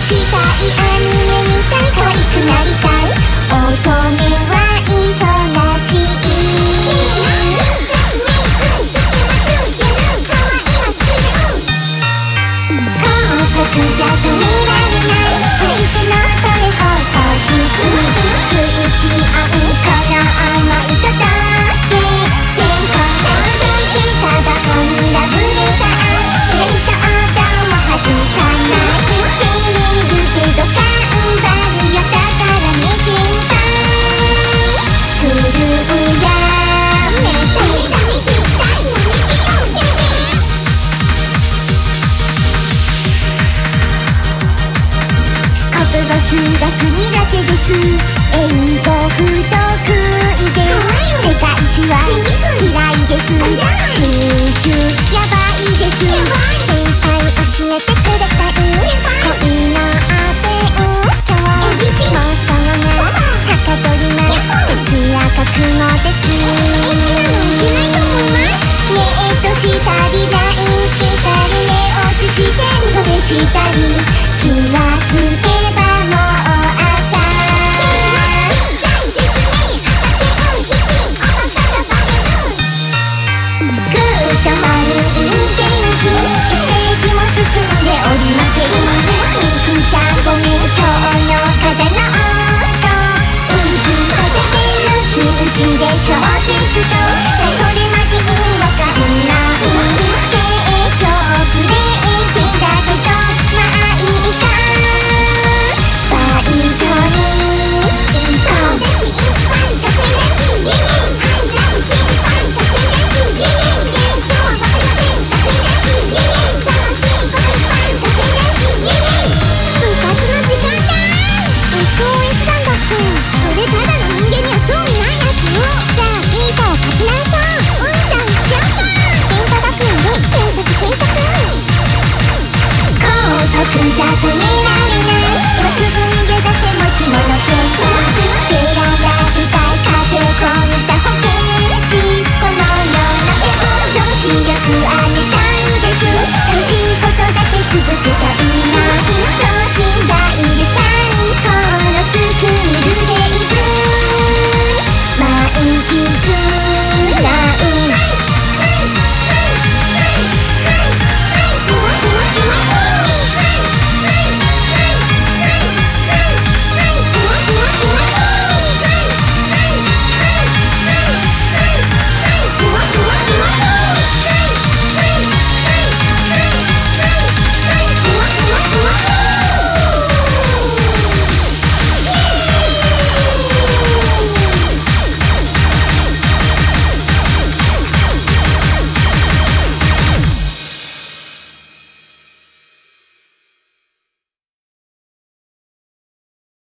したい。アニメみたい。可愛くなりたい。乙女は忙しい「高速じゃ see